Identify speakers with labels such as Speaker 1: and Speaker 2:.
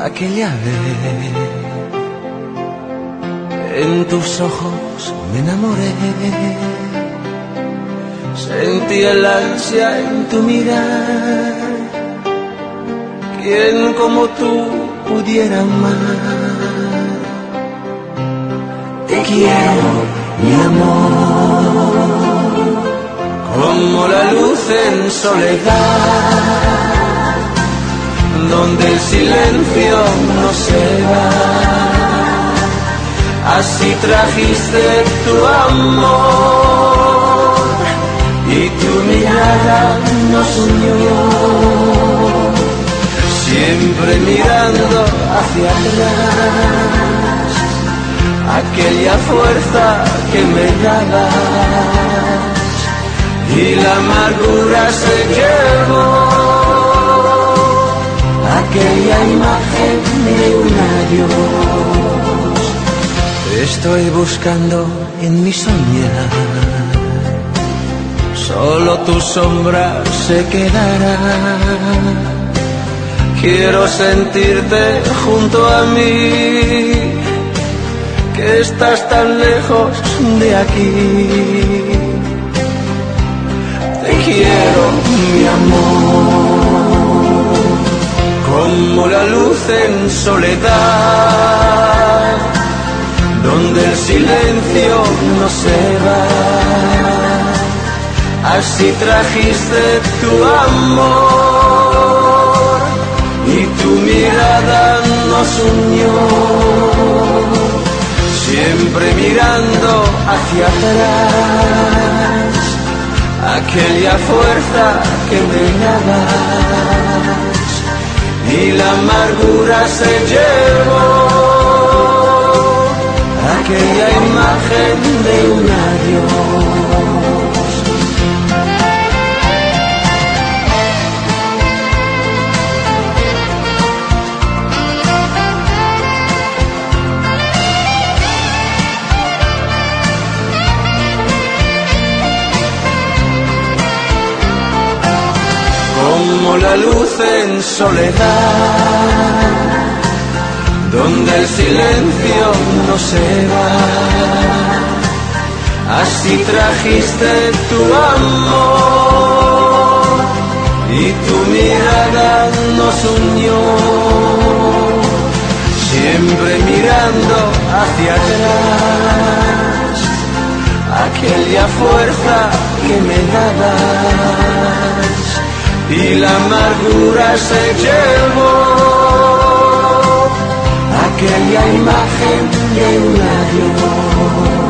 Speaker 1: aquella vez. En tus ojos me enamoré. Sentí el ansia en tu mirar. ¿Quién como tú pudiera amar? Te quiero, mi amor, como la luz en soledad donde el silencio no se va. Así trajiste tu amor y tu mirada nos unió. Siempre mirando hacia atrás, aquella fuerza que me dabas y la amargura se llevó aquella imagen de un adiós. Estoy buscando en mi soñar, solo tu sombra se quedará. Quiero sentirte junto a mí, que estás tan lejos de aquí. Te quiero, mi amor como la luz en soledad, donde el silencio no se va. Así trajiste tu amor y tu mirada nos unió, siempre mirando hacia atrás, aquella fuerza que me daba amargura se llevó aquella imagen de un adiós. Como la luz en soledad, donde el silencio no se va. Así trajiste tu amor y tu mirada nos unió, siempre mirando hacia atrás, aquella fuerza que me dabas y la amargura se llevó aquella imagen de un adiós.